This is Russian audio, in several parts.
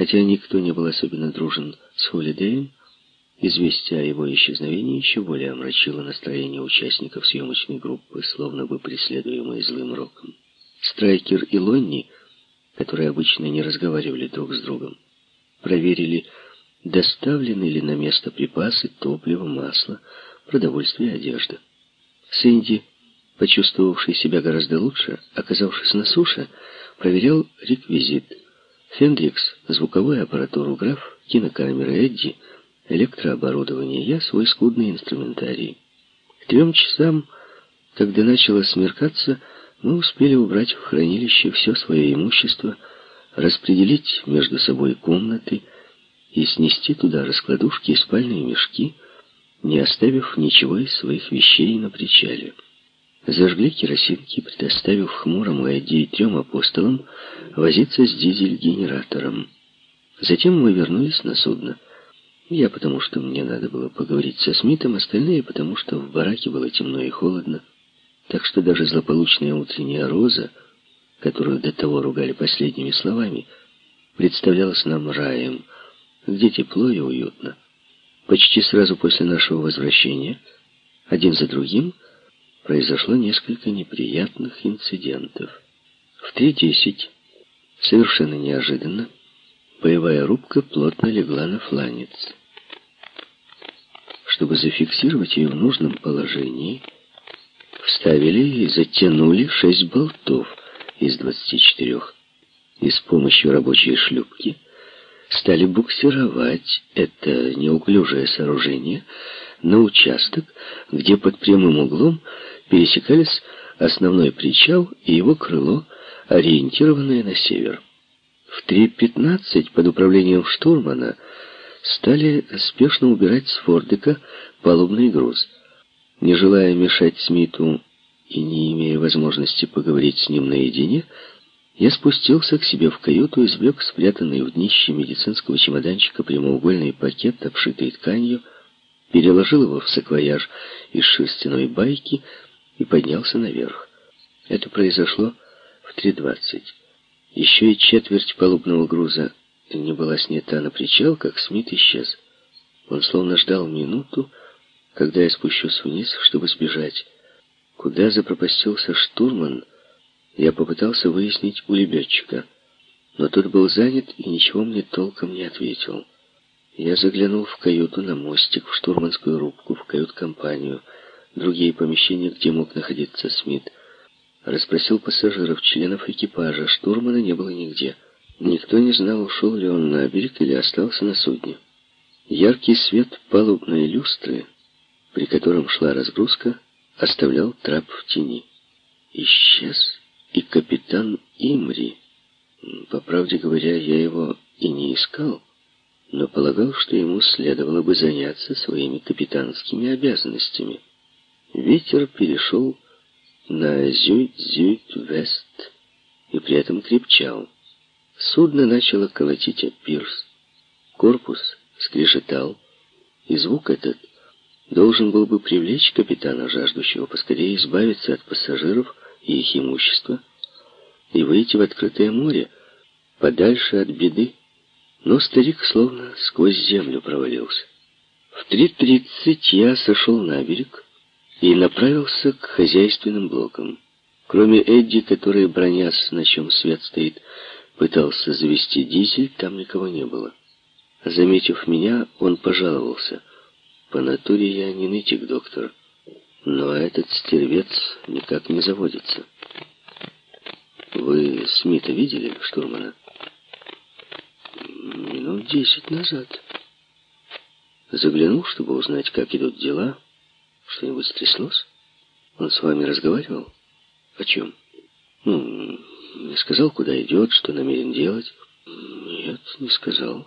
Хотя никто не был особенно дружен с Холидеем, известие о его исчезновении еще более омрачило настроение участников съемочной группы, словно бы преследуемой злым роком. Страйкер и Лонни, которые обычно не разговаривали друг с другом, проверили, доставлены ли на место припасы, топливо, масло, продовольствие и одежда. Сэнди, почувствовавший себя гораздо лучше, оказавшись на суше, проверял реквизит. Фендрикс, звуковую аппаратуру, граф, кинокамеры, Эдди, электрооборудование, я свой скудный инструментарий. К трем часам, когда начало смеркаться, мы успели убрать в хранилище все свое имущество, распределить между собой комнаты и снести туда раскладушки и спальные мешки, не оставив ничего из своих вещей на причале. Зажгли керосинки, предоставив хмурому Эдди и трем апостолам возиться с дизель-генератором. Затем мы вернулись на судно. Я потому, что мне надо было поговорить со Смитом, остальные потому, что в бараке было темно и холодно. Так что даже злополучная утренняя роза, которую до того ругали последними словами, представлялась нам раем, где тепло и уютно. Почти сразу после нашего возвращения, один за другим, произошло несколько неприятных инцидентов. В 3.10, совершенно неожиданно, боевая рубка плотно легла на фланец. Чтобы зафиксировать ее в нужном положении, вставили и затянули шесть болтов из 24 и с помощью рабочей шлюпки стали буксировать это неуклюжее сооружение на участок, где под прямым углом пересекались основной причал и его крыло, ориентированное на север. В 3.15 под управлением штурмана стали спешно убирать с фордика палубный груз. Не желая мешать Смиту и не имея возможности поговорить с ним наедине, я спустился к себе в каюту, извлек спрятанный в днище медицинского чемоданчика прямоугольный пакет, обшитый тканью, переложил его в саквояж из шерстяной байки и поднялся наверх. Это произошло в 3.20. Еще и четверть палубного груза не была снята на причал, как Смит исчез. Он словно ждал минуту, когда я спущусь вниз, чтобы сбежать. Куда запропастился штурман, я попытался выяснить у лебедчика, но тот был занят и ничего мне толком не ответил. Я заглянул в каюту, на мостик, в штурманскую рубку, в кают-компанию, другие помещения, где мог находиться Смит. Расспросил пассажиров, членов экипажа. Штурмана не было нигде. Никто не знал, ушел ли он на берег или остался на судне. Яркий свет палубной люстры, при котором шла разгрузка, оставлял трап в тени. Исчез и капитан Имри. По правде говоря, я его и не искал но полагал, что ему следовало бы заняться своими капитанскими обязанностями. Ветер перешел на зюит-зюит-вест и при этом крепчал. Судно начало колотить о пирс. Корпус скрежетал, и звук этот должен был бы привлечь капитана, жаждущего поскорее избавиться от пассажиров и их имущества и выйти в открытое море, подальше от беды. Но старик словно сквозь землю провалился. В 3.30 я сошел на берег и направился к хозяйственным блокам. Кроме Эдди, который, бронясь, на чем свет стоит, пытался завести дизель, там никого не было. Заметив меня, он пожаловался. По натуре я не нытик, доктор, но этот стервец никак не заводится. Вы Смита видели, штурмана? Минут десять назад. Заглянул, чтобы узнать, как идут дела. Что-нибудь стряслось? Он с вами разговаривал? О чем? Ну, не сказал, куда идет, что намерен делать? Нет, не сказал.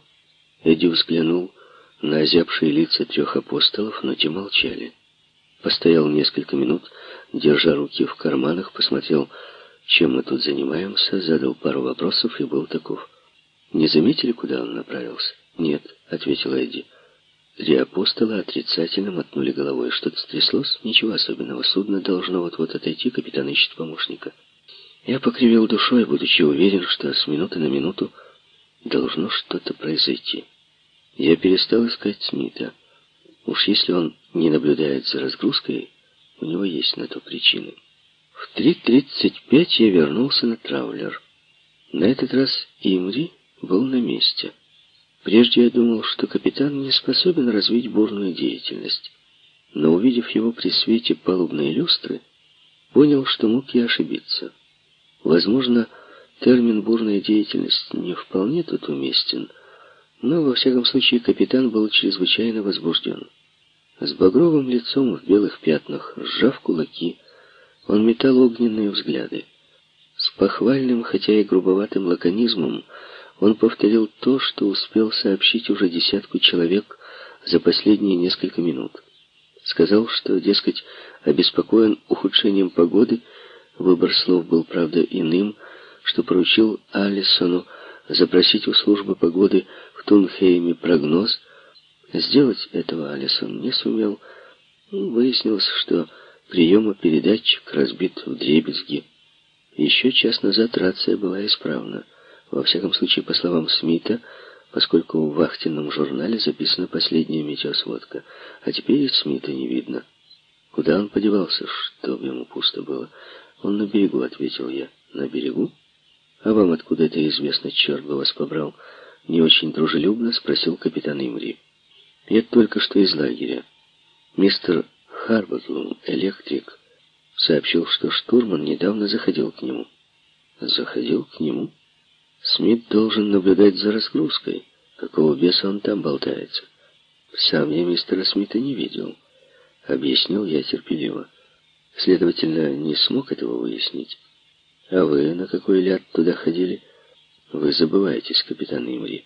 Эдди взглянул на озябшие лица трех апостолов, но те молчали. Постоял несколько минут, держа руки в карманах, посмотрел, чем мы тут занимаемся, задал пару вопросов и был таков. «Не заметили, куда он направился?» «Нет», — ответил Эдди. Три апостола отрицательно мотнули головой. Что-то стряслось? Ничего особенного. Судно должно вот-вот отойти, капитан ищет помощника. Я покривил душой, будучи уверен, что с минуты на минуту должно что-то произойти. Я перестал искать Смита. Уж если он не наблюдает за разгрузкой, у него есть на то причины. В 3.35 я вернулся на траулер. На этот раз Имри был на месте. Прежде я думал, что капитан не способен развить бурную деятельность. Но увидев его при свете палубной люстры, понял, что мог я ошибиться. Возможно, термин «бурная деятельность» не вполне тут уместен, но, во всяком случае, капитан был чрезвычайно возбужден. С багровым лицом в белых пятнах, сжав кулаки, он метал огненные взгляды. С похвальным, хотя и грубоватым лаконизмом, он повторил то, что успел сообщить уже десятку человек за последние несколько минут. Сказал, что, дескать, обеспокоен ухудшением погоды, выбор слов был, правда, иным, что поручил Алисону запросить у службы погоды в Тунхейме прогноз. Сделать этого Алисон не сумел. Выяснилось, что приемопередатчик разбит в дребезги. Еще час назад рация была исправна. Во всяком случае, по словам Смита, поскольку в вахтенном журнале записана последняя метеосводка. А теперь и Смита не видно. Куда он подевался, чтобы ему пусто было? Он на берегу, ответил я. На берегу? А вам откуда это известно, черт бы вас побрал? Не очень дружелюбно спросил капитан Имри. Я только что из лагеря. Мистер Харбатлум, электрик, сообщил, что штурман недавно заходил к нему. Заходил к нему? Смит должен наблюдать за разгрузкой. Какого беса он там болтается? Сам я мистера Смита не видел. Объяснил я терпеливо. Следовательно, не смог этого выяснить. А вы на какой ляд туда ходили? Вы забываетесь, капитан Имри.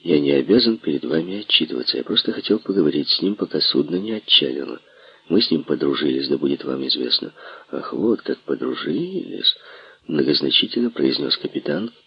Я не обязан перед вами отчитываться. Я просто хотел поговорить с ним, пока судно не отчалило. Мы с ним подружились, да будет вам известно. Ах, вот как подружились, многозначительно произнес капитан, —